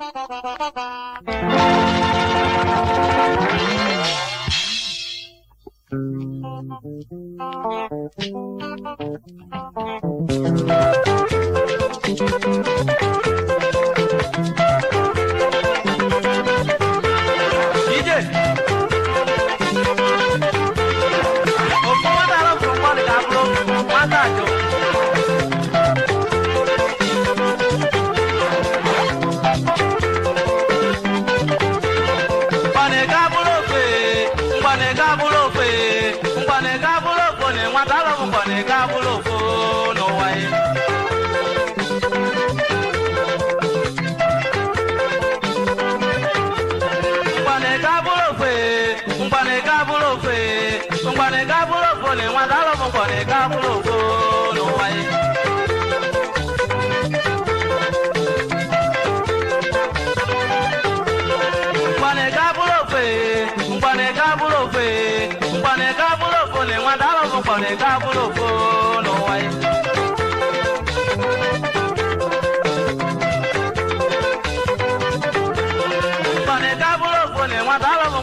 Thank you. se ka bolo fo lọwa ye. ngbani ka fe ngbani fe ngbani dalo mo ngbani ka bolo fo lọwa ye. ngbani ka bolo fe ngbani wọn dalo mo ngbani fo.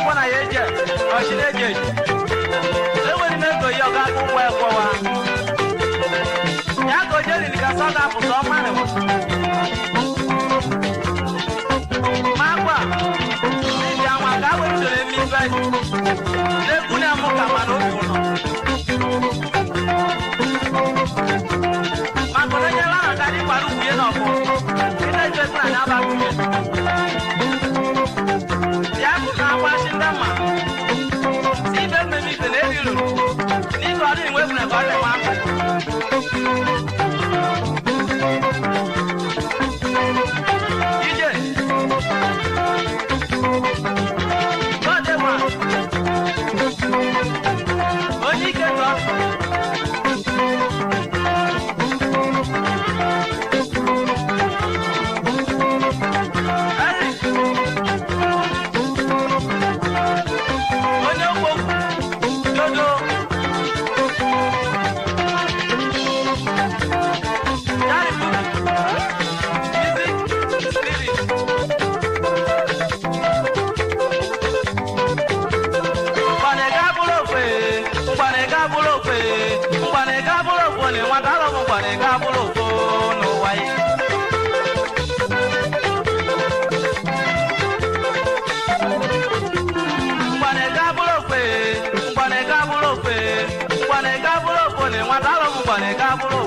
ekwe na ya eje ọchị na-eji eji enwere m ego ya ọga ụgwọ ekwewa ya ka o jeriri ka sọ na-apụta ọma na ma agwa iji anwa ka a wepụtara emi ife n'egwu mọ̀tàlọ́mù pọ̀ ní kábúrò.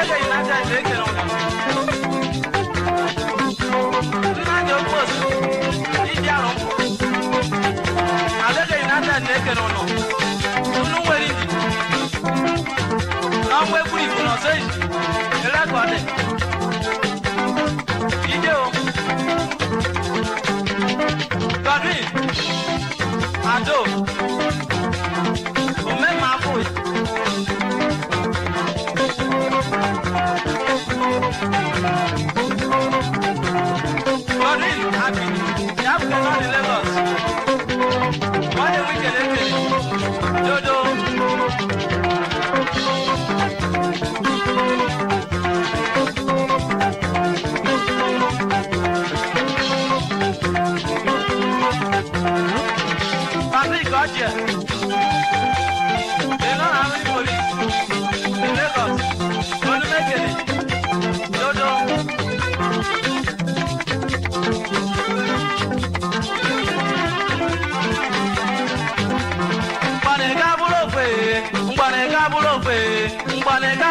daga ina da yake Oje. Iná àwọn ìmọ̀lẹ̀ ní Lagos, Olúmẹ́kẹ̀lẹ̀, Dodo. Mgbanega bụrụ ofe, mgbanega bụrụ ofe, mgbanega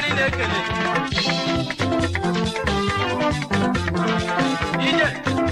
onílẹ̀kẹ̀lẹ̀. ìjẹ́.